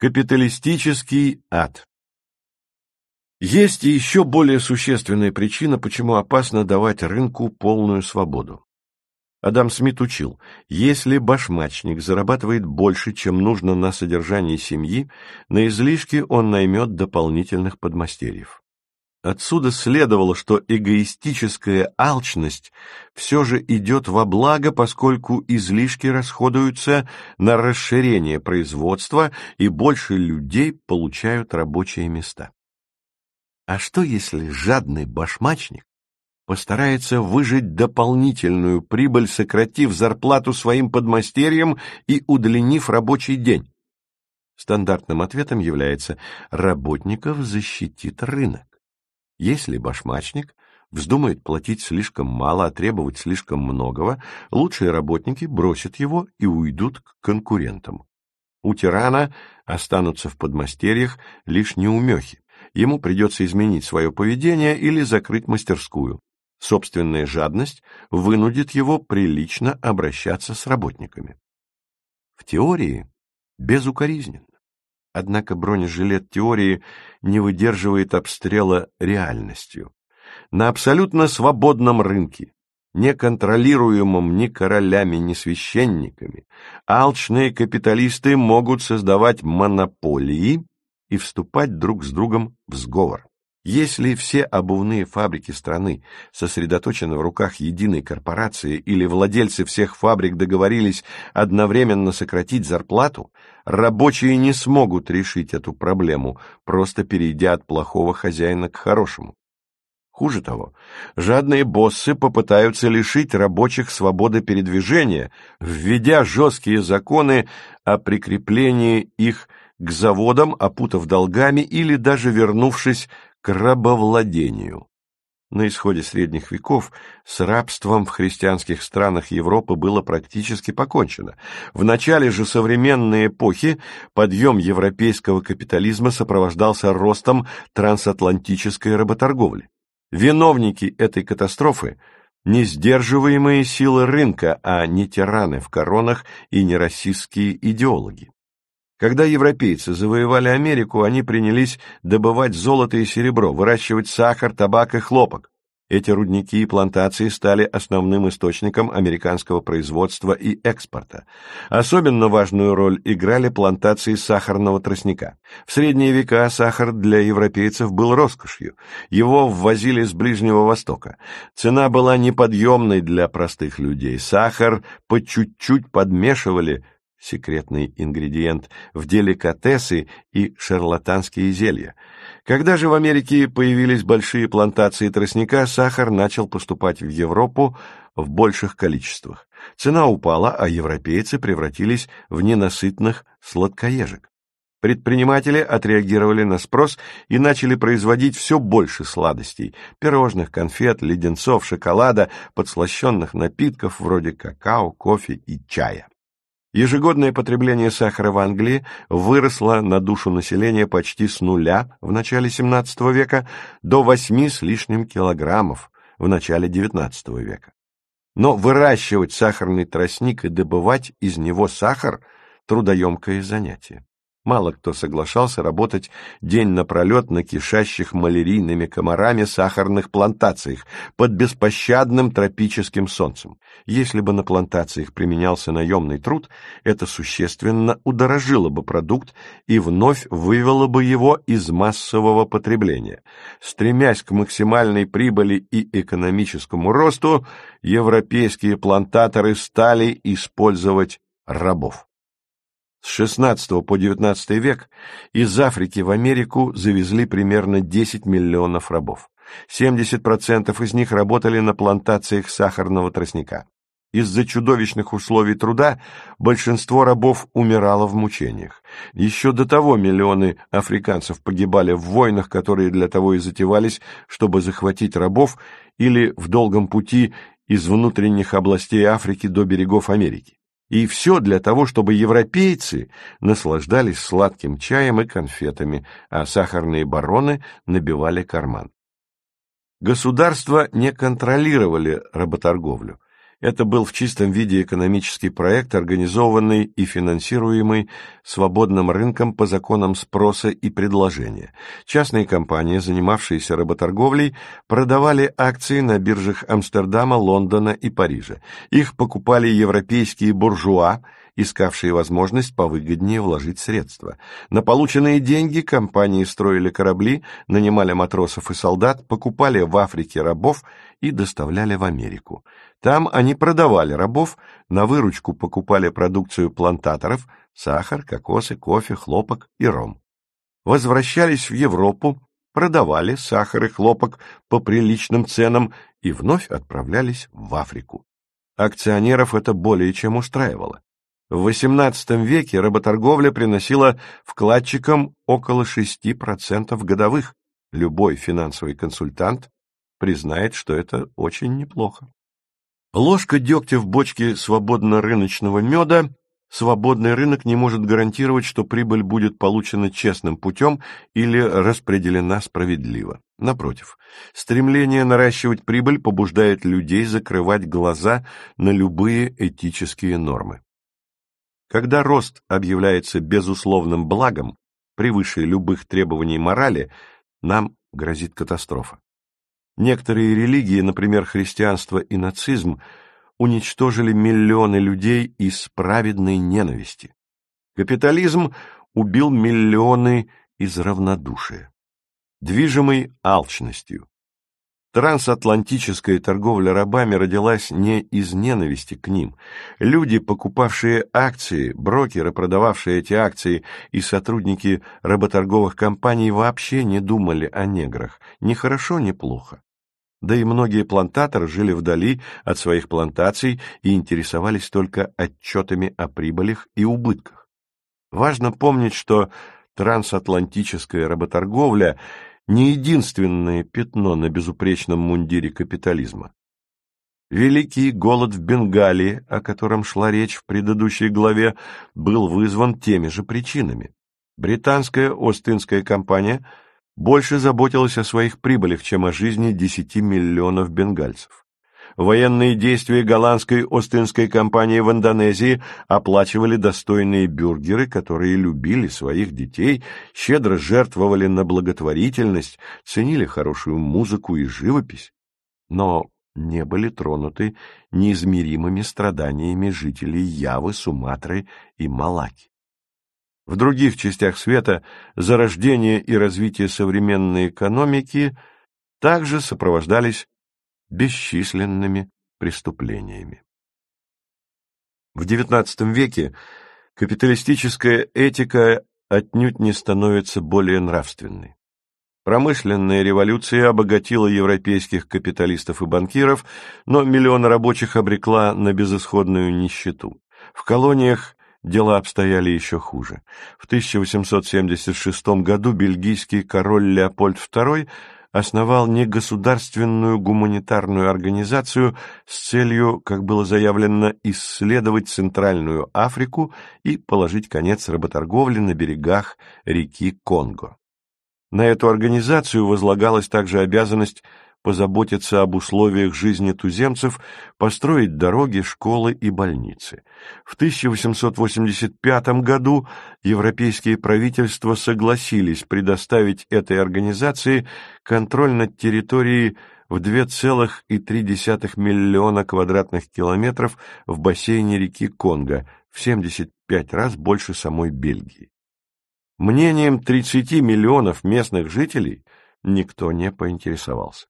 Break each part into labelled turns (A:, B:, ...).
A: Капиталистический ад Есть еще более существенная причина, почему опасно давать рынку полную свободу. Адам Смит учил, если башмачник зарабатывает больше, чем нужно на содержание семьи, на излишки он наймет дополнительных подмастерьев. Отсюда следовало, что эгоистическая алчность все же идет во благо, поскольку излишки расходуются на расширение производства и больше людей получают рабочие места. А что если жадный башмачник постарается выжить дополнительную прибыль, сократив зарплату своим подмастерьям и удлинив рабочий день? Стандартным ответом является «работников защитит рынок». Если башмачник вздумает платить слишком мало, а требовать слишком многого, лучшие работники бросят его и уйдут к конкурентам. У тирана останутся в подмастерьях лишь неумехи. Ему придется изменить свое поведение или закрыть мастерскую. Собственная жадность вынудит его прилично обращаться с работниками. В теории безукоризненно. Однако бронежилет теории не выдерживает обстрела реальностью. На абсолютно свободном рынке, не контролируемом ни королями, ни священниками, алчные капиталисты могут создавать монополии и вступать друг с другом в сговор. Если все обувные фабрики страны сосредоточены в руках единой корпорации или владельцы всех фабрик договорились одновременно сократить зарплату, рабочие не смогут решить эту проблему, просто перейдя от плохого хозяина к хорошему. Хуже того, жадные боссы попытаются лишить рабочих свободы передвижения, введя жесткие законы о прикреплении их к заводам, опутав долгами или даже вернувшись к рабовладению. На исходе средних веков с рабством в христианских странах Европы было практически покончено. В начале же современной эпохи подъем европейского капитализма сопровождался ростом трансатлантической работорговли. Виновники этой катастрофы – не сдерживаемые силы рынка, а не тираны в коронах и не расистские идеологи. Когда европейцы завоевали Америку, они принялись добывать золото и серебро, выращивать сахар, табак и хлопок. Эти рудники и плантации стали основным источником американского производства и экспорта. Особенно важную роль играли плантации сахарного тростника. В средние века сахар для европейцев был роскошью. Его ввозили с Ближнего Востока. Цена была неподъемной для простых людей. Сахар по чуть-чуть подмешивали – секретный ингредиент, в деликатесы и шарлатанские зелья. Когда же в Америке появились большие плантации тростника, сахар начал поступать в Европу в больших количествах. Цена упала, а европейцы превратились в ненасытных сладкоежек. Предприниматели отреагировали на спрос и начали производить все больше сладостей – пирожных, конфет, леденцов, шоколада, подслащенных напитков вроде какао, кофе и чая. Ежегодное потребление сахара в Англии выросло на душу населения почти с нуля в начале XVII века до 8 с лишним килограммов в начале XIX века. Но выращивать сахарный тростник и добывать из него сахар – трудоемкое занятие. Мало кто соглашался работать день напролет на кишащих малярийными комарами сахарных плантациях под беспощадным тропическим солнцем. Если бы на плантациях применялся наемный труд, это существенно удорожило бы продукт и вновь вывело бы его из массового потребления. Стремясь к максимальной прибыли и экономическому росту, европейские плантаторы стали использовать рабов. С XVI по XIX век из Африки в Америку завезли примерно 10 миллионов рабов. 70% из них работали на плантациях сахарного тростника. Из-за чудовищных условий труда большинство рабов умирало в мучениях. Еще до того миллионы африканцев погибали в войнах, которые для того и затевались, чтобы захватить рабов или в долгом пути из внутренних областей Африки до берегов Америки. И все для того, чтобы европейцы наслаждались сладким чаем и конфетами, а сахарные бароны набивали карман. Государства не контролировали работорговлю. Это был в чистом виде экономический проект, организованный и финансируемый свободным рынком по законам спроса и предложения. Частные компании, занимавшиеся работорговлей, продавали акции на биржах Амстердама, Лондона и Парижа. Их покупали европейские буржуа, искавшие возможность повыгоднее вложить средства. На полученные деньги компании строили корабли, нанимали матросов и солдат, покупали в Африке рабов и доставляли в Америку. Там они продавали рабов, на выручку покупали продукцию плантаторов – сахар, кокосы, кофе, хлопок и ром. Возвращались в Европу, продавали сахар и хлопок по приличным ценам и вновь отправлялись в Африку. Акционеров это более чем устраивало. В XVIII веке работорговля приносила вкладчикам около 6% годовых. Любой финансовый консультант признает, что это очень неплохо. Ложка дегтя в бочке свободно-рыночного меда свободный рынок не может гарантировать, что прибыль будет получена честным путем или распределена справедливо. Напротив, стремление наращивать прибыль побуждает людей закрывать глаза на любые этические нормы. Когда рост объявляется безусловным благом, превыше любых требований морали, нам грозит катастрофа. Некоторые религии, например, христианство и нацизм, уничтожили миллионы людей из праведной ненависти. Капитализм убил миллионы из равнодушия. Движимый алчностью, Трансатлантическая торговля рабами родилась не из ненависти к ним. Люди, покупавшие акции, брокеры, продававшие эти акции и сотрудники работорговых компаний вообще не думали о неграх. Ни хорошо, ни плохо. Да и многие плантаторы жили вдали от своих плантаций и интересовались только отчетами о прибылях и убытках. Важно помнить, что трансатлантическая работорговля не единственное пятно на безупречном мундире капитализма. Великий голод в Бенгалии, о котором шла речь в предыдущей главе, был вызван теми же причинами. Британская Остинская компания больше заботилась о своих прибылях, чем о жизни 10 миллионов бенгальцев. Военные действия голландской Остинской компании в Индонезии оплачивали достойные бюргеры, которые любили своих детей, щедро жертвовали на благотворительность, ценили хорошую музыку и живопись, но не были тронуты неизмеримыми страданиями жителей Явы, Суматры и Малаки. В других частях света зарождение и развитие современной экономики также сопровождались бесчисленными преступлениями. В XIX веке капиталистическая этика отнюдь не становится более нравственной. Промышленная революция обогатила европейских капиталистов и банкиров, но миллионы рабочих обрекла на безысходную нищету. В колониях дела обстояли еще хуже. В 1876 году бельгийский король Леопольд II основал негосударственную гуманитарную организацию с целью, как было заявлено, исследовать Центральную Африку и положить конец работорговле на берегах реки Конго. На эту организацию возлагалась также обязанность позаботиться об условиях жизни туземцев, построить дороги, школы и больницы. В 1885 году европейские правительства согласились предоставить этой организации контроль над территорией в 2,3 миллиона квадратных километров в бассейне реки Конго, в 75 раз больше самой Бельгии. Мнением 30 миллионов местных жителей никто не поинтересовался.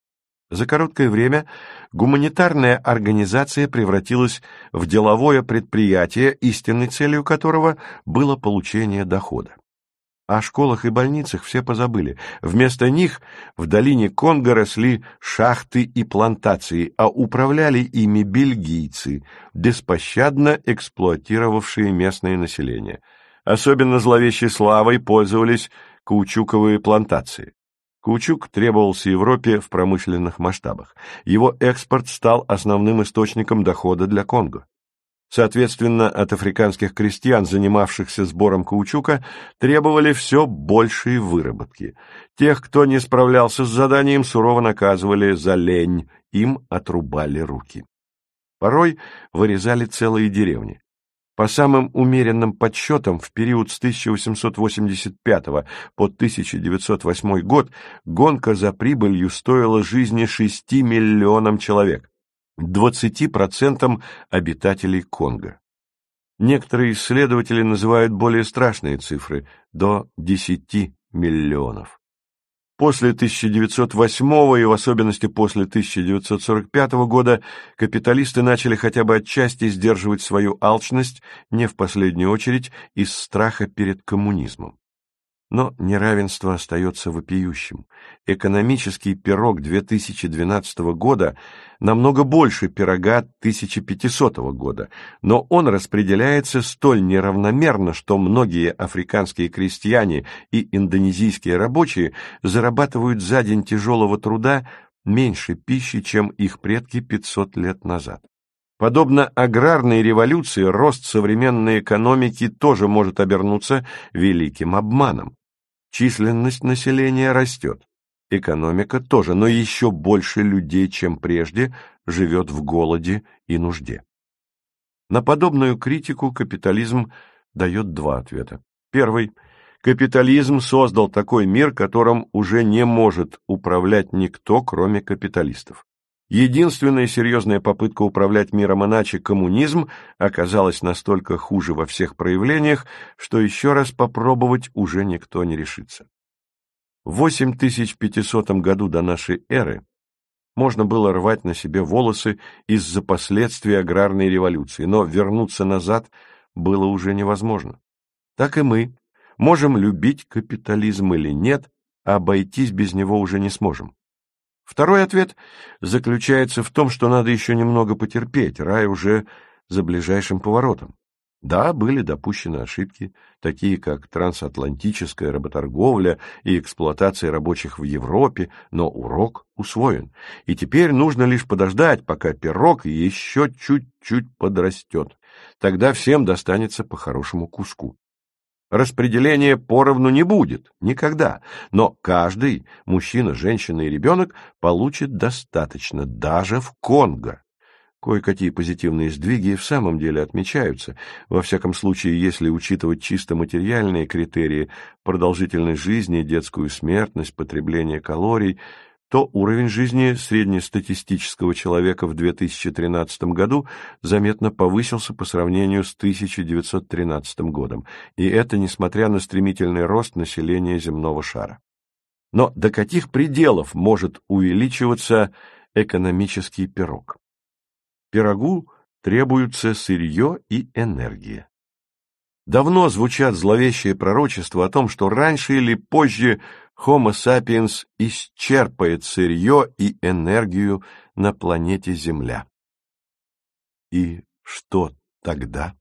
A: За короткое время гуманитарная организация превратилась в деловое предприятие, истинной целью которого было получение дохода. О школах и больницах все позабыли. Вместо них в долине Конго росли шахты и плантации, а управляли ими бельгийцы, беспощадно эксплуатировавшие местное население. Особенно зловещей славой пользовались каучуковые плантации. Каучук требовался Европе в промышленных масштабах. Его экспорт стал основным источником дохода для Конго. Соответственно, от африканских крестьян, занимавшихся сбором каучука, требовали все большей выработки. Тех, кто не справлялся с заданием, сурово наказывали за лень, им отрубали руки. Порой вырезали целые деревни. По самым умеренным подсчетам, в период с 1885 по 1908 год гонка за прибылью стоила жизни 6 миллионам человек, 20% обитателей Конго. Некоторые исследователи называют более страшные цифры – до 10 миллионов. После 1908 и в особенности после 1945 года капиталисты начали хотя бы отчасти сдерживать свою алчность, не в последнюю очередь из страха перед коммунизмом. Но неравенство остается вопиющим. Экономический пирог 2012 года намного больше пирога 1500 года, но он распределяется столь неравномерно, что многие африканские крестьяне и индонезийские рабочие зарабатывают за день тяжелого труда меньше пищи, чем их предки 500 лет назад. Подобно аграрной революции, рост современной экономики тоже может обернуться великим обманом. Численность населения растет. Экономика тоже, но еще больше людей, чем прежде, живет в голоде и нужде. На подобную критику капитализм дает два ответа. Первый. Капитализм создал такой мир, которым уже не может управлять никто, кроме капиталистов. Единственная серьезная попытка управлять миром иначе, коммунизм, оказалась настолько хуже во всех проявлениях, что еще раз попробовать уже никто не решится. В 8500 году до нашей эры можно было рвать на себе волосы из-за последствий аграрной революции, но вернуться назад было уже невозможно. Так и мы можем любить капитализм или нет, обойтись без него уже не сможем. Второй ответ заключается в том, что надо еще немного потерпеть, рай уже за ближайшим поворотом. Да, были допущены ошибки, такие как трансатлантическая работорговля и эксплуатация рабочих в Европе, но урок усвоен, и теперь нужно лишь подождать, пока пирог еще чуть-чуть подрастет. Тогда всем достанется по хорошему куску. Распределения поровну не будет, никогда, но каждый, мужчина, женщина и ребенок, получит достаточно, даже в Конго. Кое-какие позитивные сдвиги в самом деле отмечаются, во всяком случае, если учитывать чисто материальные критерии продолжительность жизни, детскую смертность, потребление калорий – то уровень жизни среднестатистического человека в 2013 году заметно повысился по сравнению с 1913 годом, и это несмотря на стремительный рост населения земного шара. Но до каких пределов может увеличиваться экономический пирог? Пирогу требуются сырье и энергия. Давно звучат зловещие пророчества о том, что раньше или позже Homo sapiens исчерпает сырье и энергию на планете Земля. И что тогда?